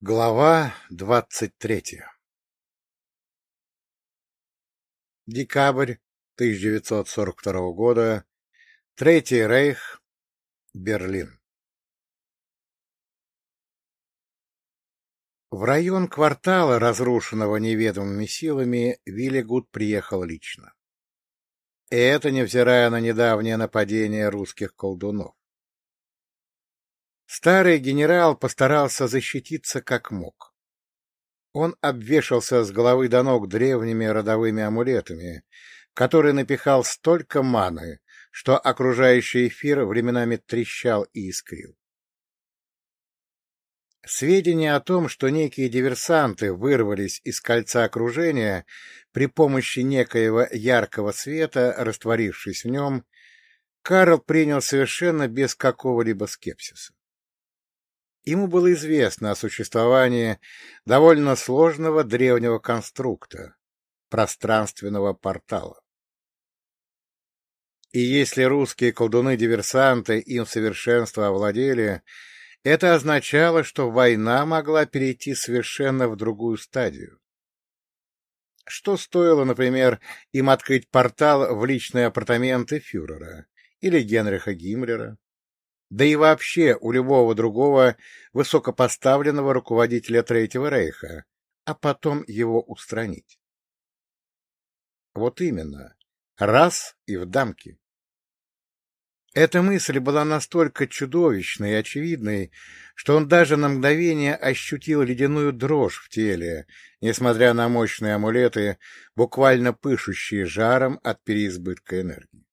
Глава двадцать третья Декабрь 1942 года. Третий рейх. Берлин. В район квартала, разрушенного неведомыми силами, Виллигуд приехал лично. И это невзирая на недавнее нападение русских колдунов. Старый генерал постарался защититься как мог. Он обвешался с головы до ног древними родовыми амулетами, которые напихал столько маны, что окружающий эфир временами трещал и искрил. Сведения о том, что некие диверсанты вырвались из кольца окружения при помощи некоего яркого света, растворившись в нем, Карл принял совершенно без какого-либо скепсиса. Ему было известно о существовании довольно сложного древнего конструкта — пространственного портала. И если русские колдуны-диверсанты им совершенство овладели, это означало, что война могла перейти совершенно в другую стадию. Что стоило, например, им открыть портал в личные апартаменты фюрера или Генриха Гиммлера? Да и вообще у любого другого высокопоставленного руководителя Третьего Рейха, а потом его устранить. Вот именно. Раз и в дамки. Эта мысль была настолько чудовищной и очевидной, что он даже на мгновение ощутил ледяную дрожь в теле, несмотря на мощные амулеты, буквально пышущие жаром от переизбытка энергии.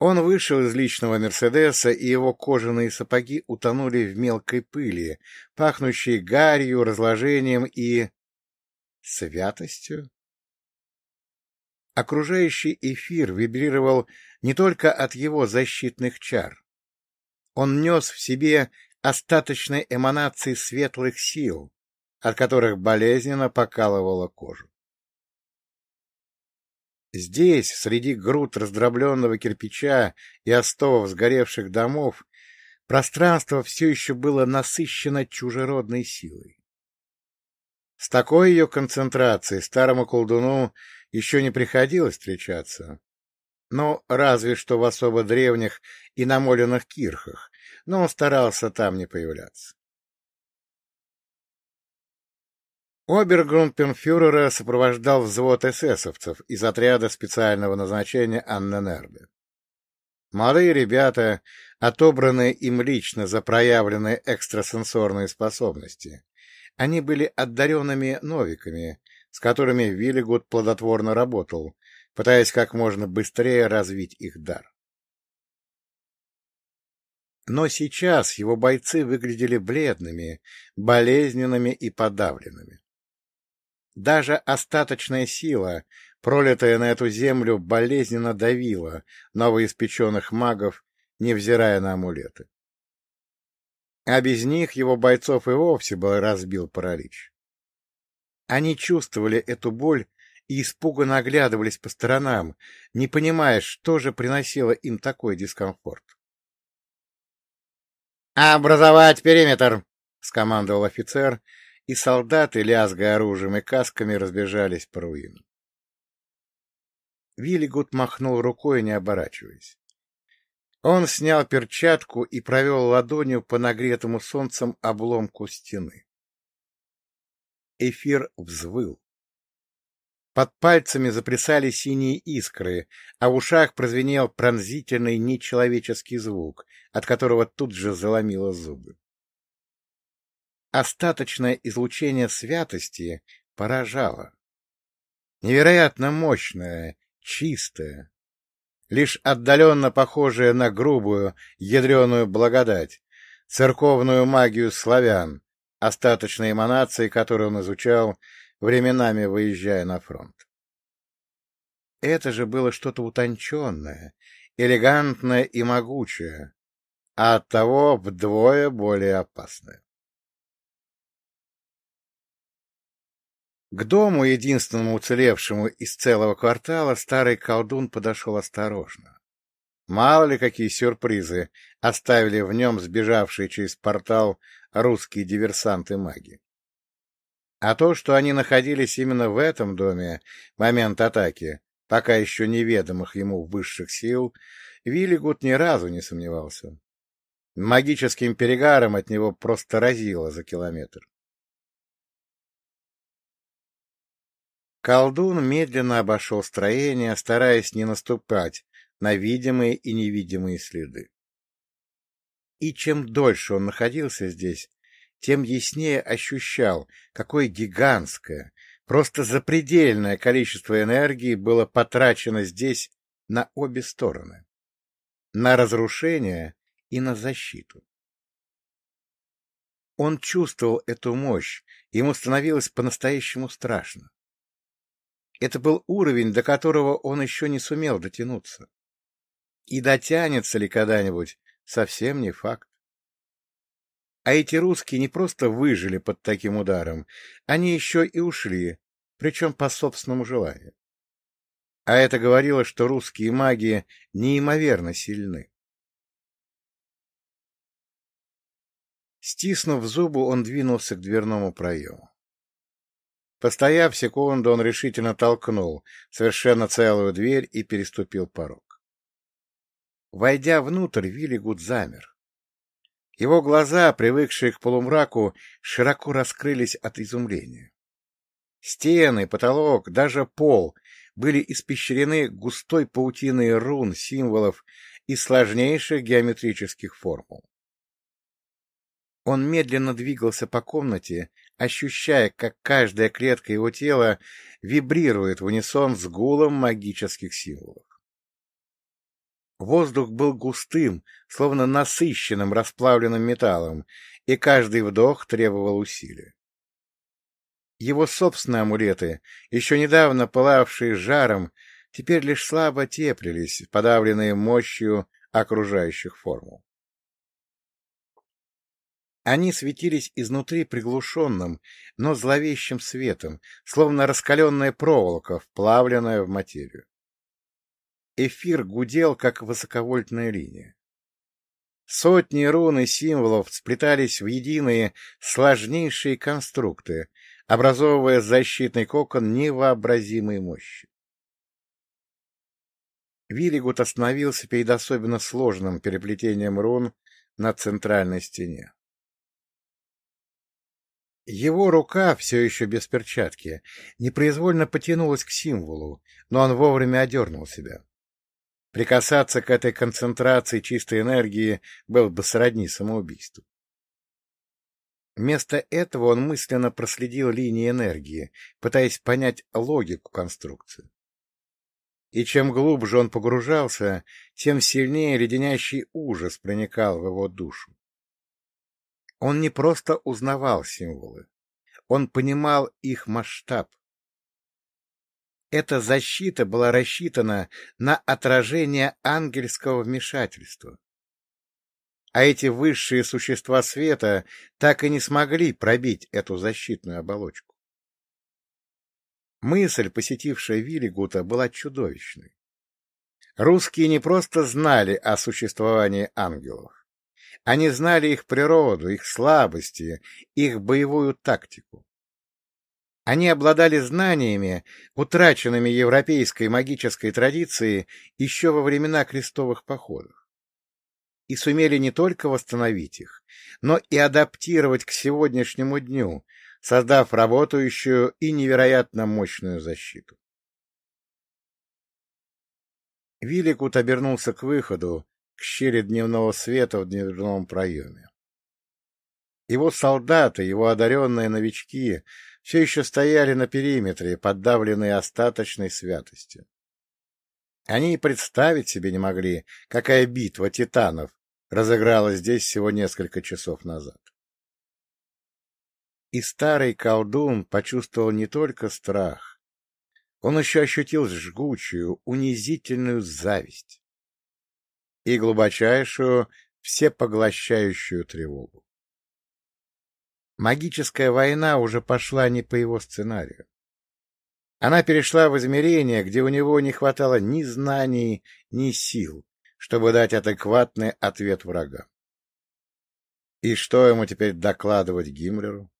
Он вышел из личного «Мерседеса», и его кожаные сапоги утонули в мелкой пыли, пахнущей гарью, разложением и... святостью. Окружающий эфир вибрировал не только от его защитных чар. Он нес в себе остаточные эманации светлых сил, от которых болезненно покалывала кожу. Здесь, среди груд раздробленного кирпича и остовов сгоревших домов, пространство все еще было насыщено чужеродной силой. С такой ее концентрацией старому колдуну еще не приходилось встречаться. Ну, разве что в особо древних и намоленных кирхах, но он старался там не появляться. Обергрунпенфюрера сопровождал взвод эсэсовцев из отряда специального назначения Анненербе. Молодые ребята, отобранные им лично за проявленные экстрасенсорные способности, они были одаренными новиками, с которыми Виллигуд плодотворно работал, пытаясь как можно быстрее развить их дар. Но сейчас его бойцы выглядели бледными, болезненными и подавленными. Даже остаточная сила, пролитая на эту землю, болезненно давила новоиспеченных магов, невзирая на амулеты. А без них его бойцов и вовсе был разбил паралич. Они чувствовали эту боль и испуганно оглядывались по сторонам, не понимая, что же приносило им такой дискомфорт. «Образовать периметр!» — скомандовал офицер, и солдаты, лязгая оружием и касками, разбежались по руинам. Виллигут махнул рукой, не оборачиваясь. Он снял перчатку и провел ладонью по нагретому солнцем обломку стены. Эфир взвыл. Под пальцами заплясали синие искры, а в ушах прозвенел пронзительный нечеловеческий звук, от которого тут же заломило зубы. Остаточное излучение святости поражало. Невероятно мощное, чистое, лишь отдаленно похожее на грубую, ядреную благодать, церковную магию славян, остаточные эманации, которые он изучал, временами выезжая на фронт. Это же было что-то утонченное, элегантное и могучее, а оттого вдвое более опасное. К дому, единственному уцелевшему из целого квартала, старый колдун подошел осторожно. Мало ли какие сюрпризы оставили в нем сбежавшие через портал русские диверсанты-маги. А то, что они находились именно в этом доме в момент атаки, пока еще неведомых ему высших сил, Виллигут ни разу не сомневался. Магическим перегаром от него просто разило за километр. Колдун медленно обошел строение, стараясь не наступать на видимые и невидимые следы. И чем дольше он находился здесь, тем яснее ощущал, какое гигантское, просто запредельное количество энергии было потрачено здесь на обе стороны. На разрушение и на защиту. Он чувствовал эту мощь, ему становилось по-настоящему страшно. Это был уровень, до которого он еще не сумел дотянуться. И дотянется ли когда-нибудь, совсем не факт. А эти русские не просто выжили под таким ударом, они еще и ушли, причем по собственному желанию. А это говорило, что русские маги неимоверно сильны. Стиснув зубы, он двинулся к дверному проему. Постояв секунду, он решительно толкнул совершенно целую дверь и переступил порог. Войдя внутрь, Виллигуд замер. Его глаза, привыкшие к полумраку, широко раскрылись от изумления. Стены, потолок, даже пол были испещрены густой паутиной рун, символов и сложнейших геометрических формул. Он медленно двигался по комнате, ощущая, как каждая клетка его тела вибрирует в унисон с гулом магических символов. Воздух был густым, словно насыщенным расплавленным металлом, и каждый вдох требовал усилия. Его собственные амулеты, еще недавно пылавшие жаром, теперь лишь слабо теплились, подавленные мощью окружающих формул. Они светились изнутри приглушенным, но зловещим светом, словно раскаленная проволока, вплавленная в материю. Эфир гудел, как высоковольтная линия. Сотни рун и символов сплетались в единые сложнейшие конструкты, образовывая защитный кокон невообразимой мощи. Виллигут остановился перед особенно сложным переплетением рун на центральной стене. Его рука, все еще без перчатки, непроизвольно потянулась к символу, но он вовремя одернул себя. Прикасаться к этой концентрации чистой энергии был бы сродни самоубийству. Вместо этого он мысленно проследил линии энергии, пытаясь понять логику конструкции. И чем глубже он погружался, тем сильнее леденящий ужас проникал в его душу. Он не просто узнавал символы, он понимал их масштаб. Эта защита была рассчитана на отражение ангельского вмешательства. А эти высшие существа света так и не смогли пробить эту защитную оболочку. Мысль, посетившая Виллигута, была чудовищной. Русские не просто знали о существовании ангелов. Они знали их природу, их слабости, их боевую тактику. Они обладали знаниями, утраченными европейской магической традицией еще во времена крестовых походов. И сумели не только восстановить их, но и адаптировать к сегодняшнему дню, создав работающую и невероятно мощную защиту. Виликут обернулся к выходу, к щели дневного света в дверном проеме. Его солдаты, его одаренные новички все еще стояли на периметре, поддавленные остаточной святостью. Они и представить себе не могли, какая битва титанов разыгралась здесь всего несколько часов назад. И старый колдун почувствовал не только страх, он еще ощутил жгучую, унизительную зависть и глубочайшую, всепоглощающую тревогу. Магическая война уже пошла не по его сценарию. Она перешла в измерение, где у него не хватало ни знаний, ни сил, чтобы дать адекватный ответ врага. И что ему теперь докладывать Гиммлеру?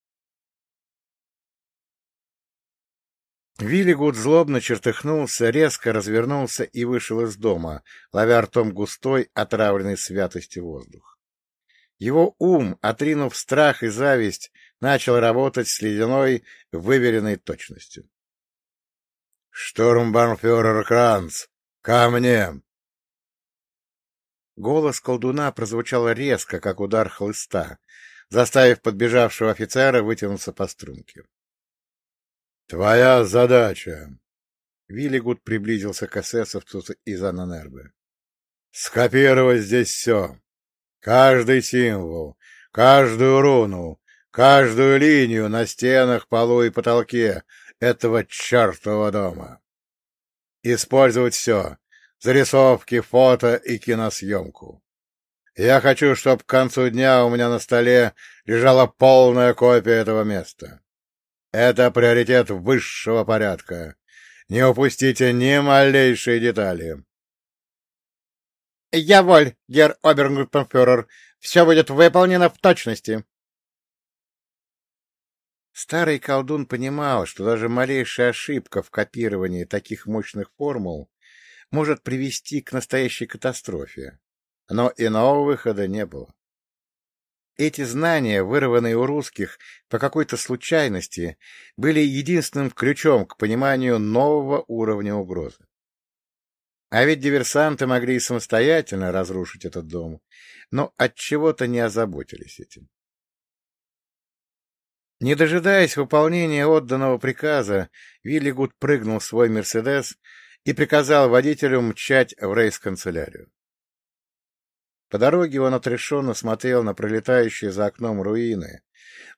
Виллигуд злобно чертыхнулся, резко развернулся и вышел из дома, ловя ртом густой, отравленный святостью воздух. Его ум, отринув страх и зависть, начал работать с ледяной, выверенной точностью. — Штурмбанфюрер Кранц! Ко мне! Голос колдуна прозвучал резко, как удар хлыста, заставив подбежавшего офицера вытянуться по струнке. — Твоя задача! Виллигуд приблизился к эсэсовцу из Ананербе. — Скопировать здесь все. Каждый символ, каждую руну, каждую линию на стенах, полу и потолке этого чертового дома. Использовать все, зарисовки, фото и киносъемку. Я хочу, чтобы к концу дня у меня на столе лежала полная копия этого места. Это приоритет высшего порядка. Не упустите ни малейшей детали. — Я воль, гер Обергруппенфюрер. Все будет выполнено в точности. Старый колдун понимал, что даже малейшая ошибка в копировании таких мощных формул может привести к настоящей катастрофе, но иного выхода не было. Эти знания, вырванные у русских по какой-то случайности, были единственным ключом к пониманию нового уровня угрозы. А ведь диверсанты могли и самостоятельно разрушить этот дом, но от чего то не озаботились этим. Не дожидаясь выполнения отданного приказа, Виллигуд прыгнул в свой «Мерседес» и приказал водителю мчать в рейс-канцелярию. По дороге он отрешенно смотрел на пролетающие за окном руины,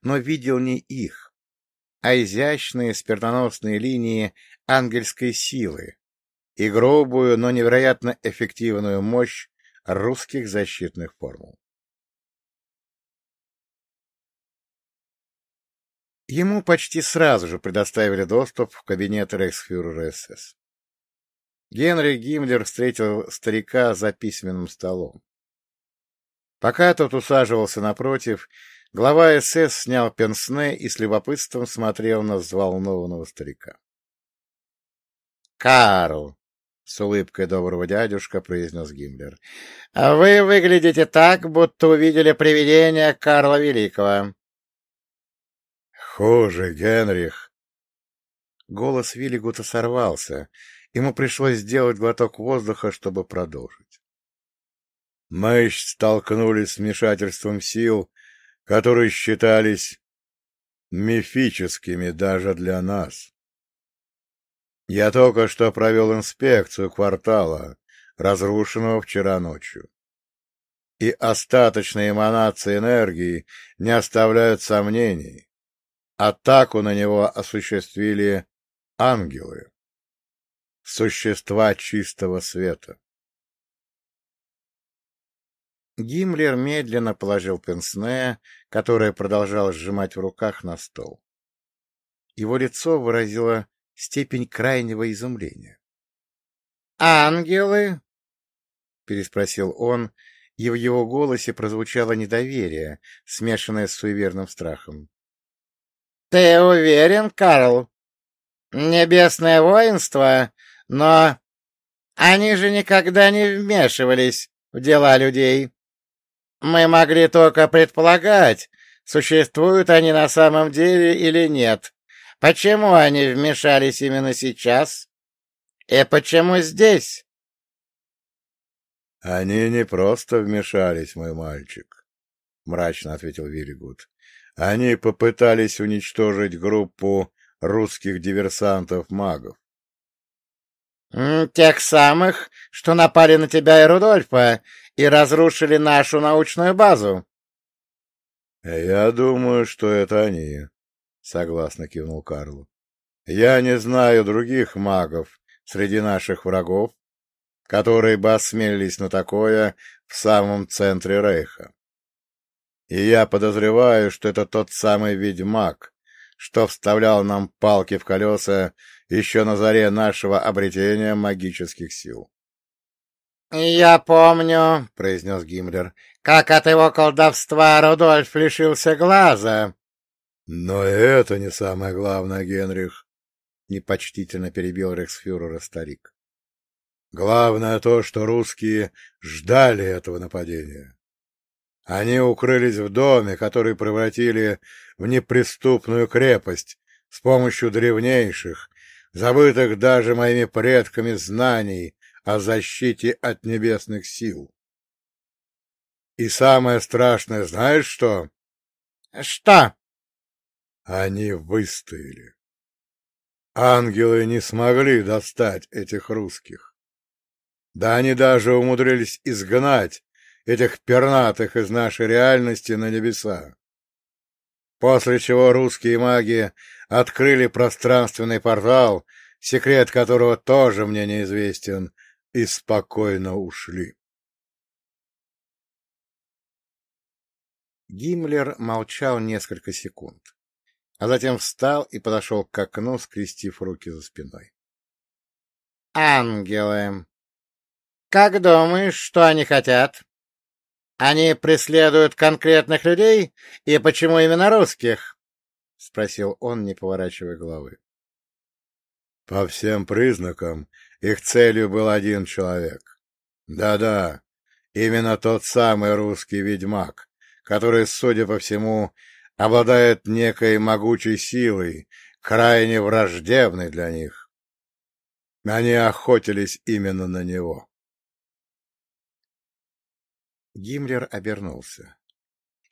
но видел не их, а изящные спиртоносные линии ангельской силы и грубую, но невероятно эффективную мощь русских защитных формул. Ему почти сразу же предоставили доступ в кабинет рейхсфюрера СС. Генри Гиммлер встретил старика за письменным столом. Пока тот усаживался напротив, глава СС снял пенсне и с любопытством смотрел на взволнованного старика. — Карл! — с улыбкой доброго дядюшка произнес Гиммлер. — А вы выглядите так, будто увидели привидение Карла Великого. — Хуже, Генрих! Голос Виллигута сорвался, Ему пришлось сделать глоток воздуха, чтобы продолжить. Мы столкнулись с вмешательством сил, которые считались мифическими даже для нас. Я только что провел инспекцию квартала, разрушенного вчера ночью. И остаточные эманации энергии не оставляют сомнений. Атаку на него осуществили ангелы существа чистого света. Гиммлер медленно положил пенсне, которое продолжал сжимать в руках, на стол. Его лицо выразило степень крайнего изумления. «Ангелы?» — переспросил он, и в его голосе прозвучало недоверие, смешанное с суеверным страхом. «Ты уверен, Карл? Небесное воинство но они же никогда не вмешивались в дела людей. Мы могли только предполагать, существуют они на самом деле или нет. Почему они вмешались именно сейчас? И почему здесь? — Они не просто вмешались, мой мальчик, — мрачно ответил Вильгуд. — Они попытались уничтожить группу русских диверсантов-магов. «Тех самых, что напали на тебя и Рудольфа и разрушили нашу научную базу». «Я думаю, что это они», — согласно кивнул Карл. «Я не знаю других магов среди наших врагов, которые бы осмелились на такое в самом центре Рейха. И я подозреваю, что это тот самый ведьмак, что вставлял нам палки в колеса еще на заре нашего обретения магических сил. «Я помню», — произнес Гиммлер, — «как от его колдовства Рудольф лишился глаза». «Но это не самое главное, Генрих», — непочтительно перебил рейхсфюрера старик. «Главное то, что русские ждали этого нападения. Они укрылись в доме, который превратили в неприступную крепость с помощью древнейших, забытых даже моими предками знаний о защите от небесных сил. И самое страшное, знаешь что? — Что? Они выстояли. Ангелы не смогли достать этих русских. Да они даже умудрились изгнать этих пернатых из нашей реальности на небеса. После чего русские маги открыли пространственный портал, секрет которого тоже мне неизвестен, и спокойно ушли. Гиммлер молчал несколько секунд, а затем встал и подошел к окну, скрестив руки за спиной. «Ангелы! Как думаешь, что они хотят? Они преследуют конкретных людей, и почему именно русских?» — спросил он, не поворачивая головы. «По всем признакам их целью был один человек. Да-да, именно тот самый русский ведьмак, который, судя по всему, обладает некой могучей силой, крайне враждебной для них. Они охотились именно на него. Гиммлер обернулся.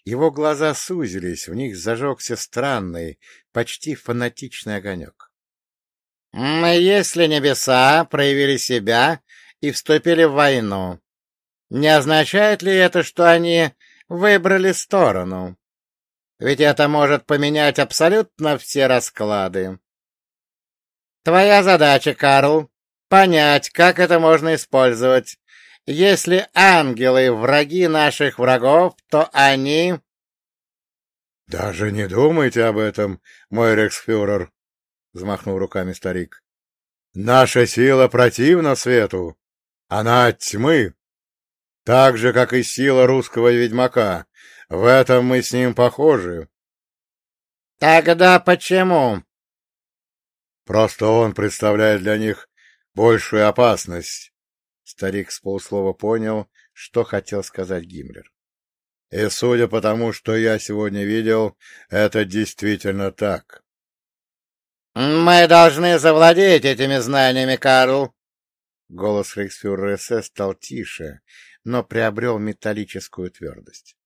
Его глаза сузились, в них зажегся странный, почти фанатичный огонек. Если небеса проявили себя и вступили в войну, не означает ли это, что они выбрали сторону? Ведь это может поменять абсолютно все расклады. Твоя задача, Карл, понять, как это можно использовать. Если ангелы — враги наших врагов, то они... — Даже не думайте об этом, мой рексфюрер, — взмахнул руками старик. — Наша сила противна свету. Она от тьмы. Так же, как и сила русского ведьмака. В этом мы с ним похожи. — Тогда почему? — Просто он представляет для них большую опасность. Старик с полуслова понял, что хотел сказать Гиммлер. И судя по тому, что я сегодня видел, это действительно так. «Мы должны завладеть этими знаниями, Карл!» Голос рейхсфюрера СС стал тише, но приобрел металлическую твердость.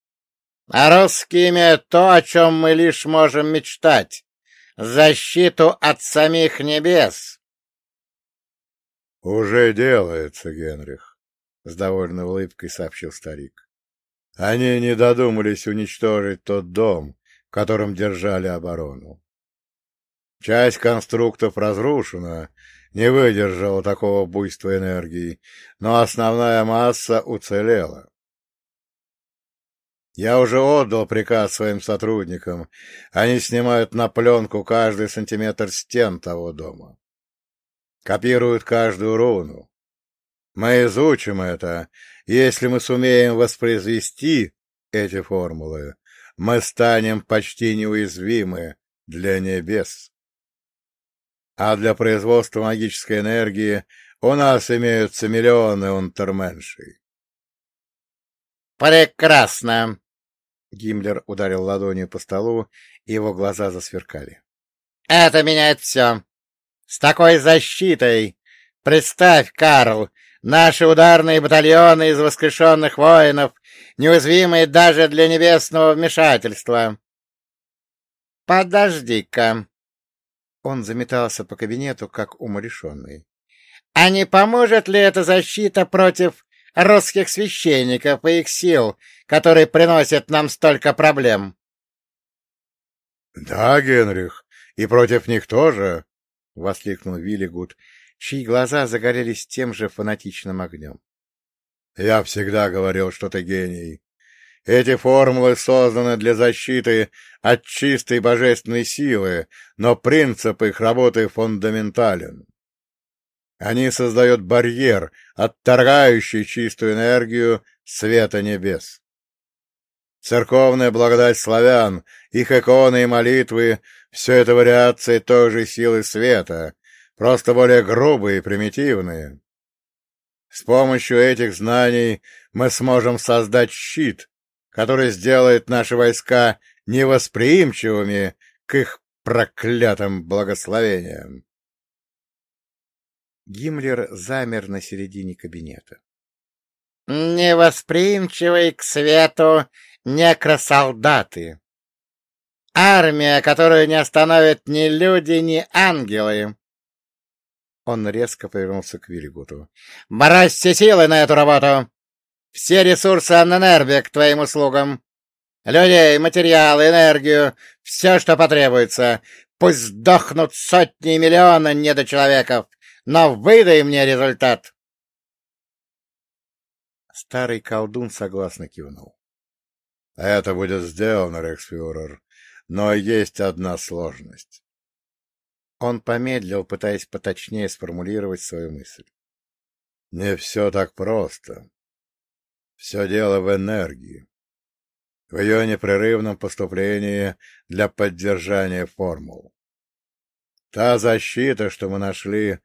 «А русские имеют то, о чем мы лишь можем мечтать — защиту от самих небес!» «Уже делается, Генрих», — с довольной улыбкой сообщил старик. «Они не додумались уничтожить тот дом, в котором держали оборону. Часть конструктов разрушена, не выдержала такого буйства энергии, но основная масса уцелела. Я уже отдал приказ своим сотрудникам. Они снимают на пленку каждый сантиметр стен того дома. Копируют каждую руну. Мы изучим это. Если мы сумеем воспроизвести эти формулы, мы станем почти неуязвимы для небес а для производства магической энергии у нас имеются миллионы унтерменшей. «Прекрасно!» Гиммлер ударил ладонью по столу, и его глаза засверкали. «Это меняет все. С такой защитой! Представь, Карл, наши ударные батальоны из воскрешенных воинов, неуязвимые даже для небесного вмешательства!» «Подожди-ка!» Он заметался по кабинету, как умалишенный. — А не поможет ли эта защита против русских священников и их сил, которые приносят нам столько проблем? — Да, Генрих, и против них тоже, — воскликнул Виллигуд, чьи глаза загорелись тем же фанатичным огнем. — Я всегда говорил, что ты гений. Эти формулы созданы для защиты от чистой божественной силы, но принцип их работы фундаментален. Они создают барьер, отторгающий чистую энергию света небес. Церковная благодать славян, их иконы и молитвы — все это вариации той же силы света, просто более грубые и примитивные. С помощью этих знаний мы сможем создать щит, который сделает наши войска невосприимчивыми к их проклятым благословениям. Гиммлер замер на середине кабинета. — Невосприимчивый к свету некросолдаты. Армия, которую не остановят ни люди, ни ангелы. Он резко повернулся к Вильгуту. — Брось все силы на эту работу! Все ресурсы Анненербе к твоим услугам. Людей, материалы, энергию, все, что потребуется. Пусть сдохнут сотни и миллионы недочеловеков, но выдай мне результат. Старый колдун согласно кивнул. — Это будет сделано, Рексфюрер, но есть одна сложность. Он помедлил, пытаясь поточнее сформулировать свою мысль. — Не все так просто. Все дело в энергии, в ее непрерывном поступлении для поддержания формул. Та защита, что мы нашли,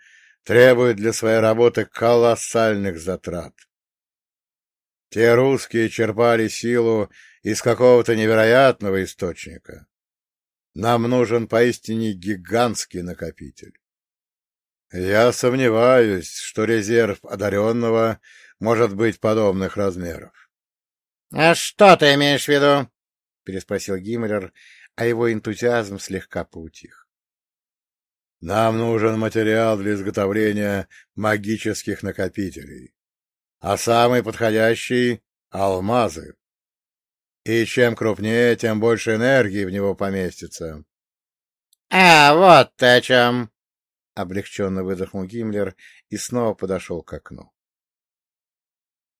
требует для своей работы колоссальных затрат. Те русские черпали силу из какого-то невероятного источника. Нам нужен поистине гигантский накопитель. Я сомневаюсь, что резерв одаренного может быть подобных размеров. — А что ты имеешь в виду? — переспросил Гиммлер, а его энтузиазм слегка поутих. — Нам нужен материал для изготовления магических накопителей, а самый подходящий — алмазы. И чем крупнее, тем больше энергии в него поместится. — А, вот ты о чем! — облегченно выдохнул Гиммлер и снова подошел к окну.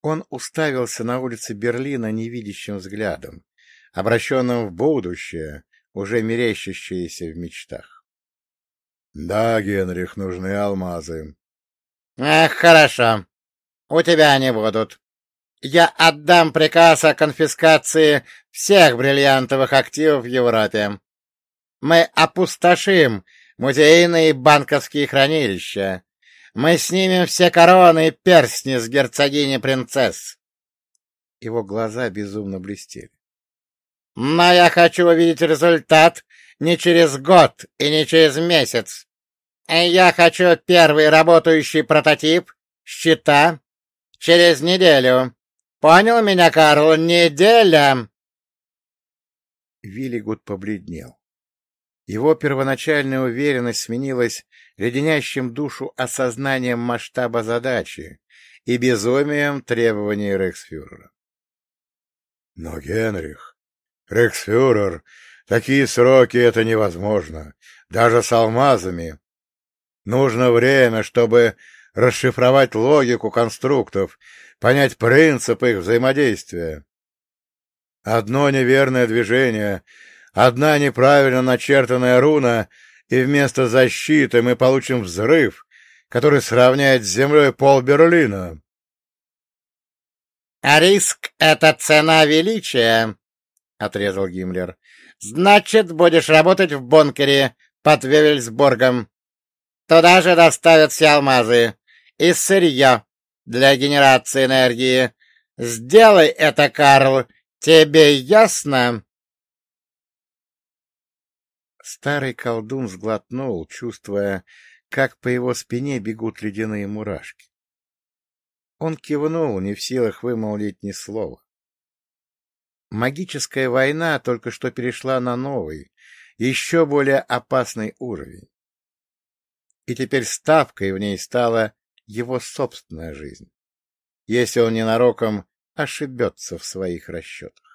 Он уставился на улице Берлина невидящим взглядом, обращенным в будущее, уже мерещащееся в мечтах. — Да, Генрих, нужны алмазы. — Ах, хорошо. У тебя они будут. Я отдам приказ о конфискации всех бриллиантовых активов в Европе. Мы опустошим музейные и банковские хранилища. Мы снимем все короны и перстни с герцогини-принцесс. Его глаза безумно блестели. Но я хочу увидеть результат не через год и не через месяц. Я хочу первый работающий прототип щита через неделю. Понял меня, Карл? Неделя!» Виллигуд побледнел. Его первоначальная уверенность сменилась леденящим душу осознанием масштаба задачи и безумием требований Рексфюрера. «Но, Генрих, Рексфюрер, такие сроки — это невозможно, даже с алмазами. Нужно время, чтобы расшифровать логику конструктов понять принцип их взаимодействия. Одно неверное движение, одна неправильно начертанная руна, и вместо защиты мы получим взрыв, который сравняет с землей пол Берлина. — А риск — это цена величия, — отрезал Гиммлер. — Значит, будешь работать в бункере под Вевельсборгом. Туда же доставят все алмазы и сырье для генерации энергии. Сделай это, Карл. Тебе ясно? Старый колдун сглотнул, чувствуя, как по его спине бегут ледяные мурашки. Он кивнул, не в силах вымолвить ни слова. Магическая война только что перешла на новый, еще более опасный уровень. И теперь ставкой в ней стала его собственная жизнь, если он ненароком ошибется в своих расчетах.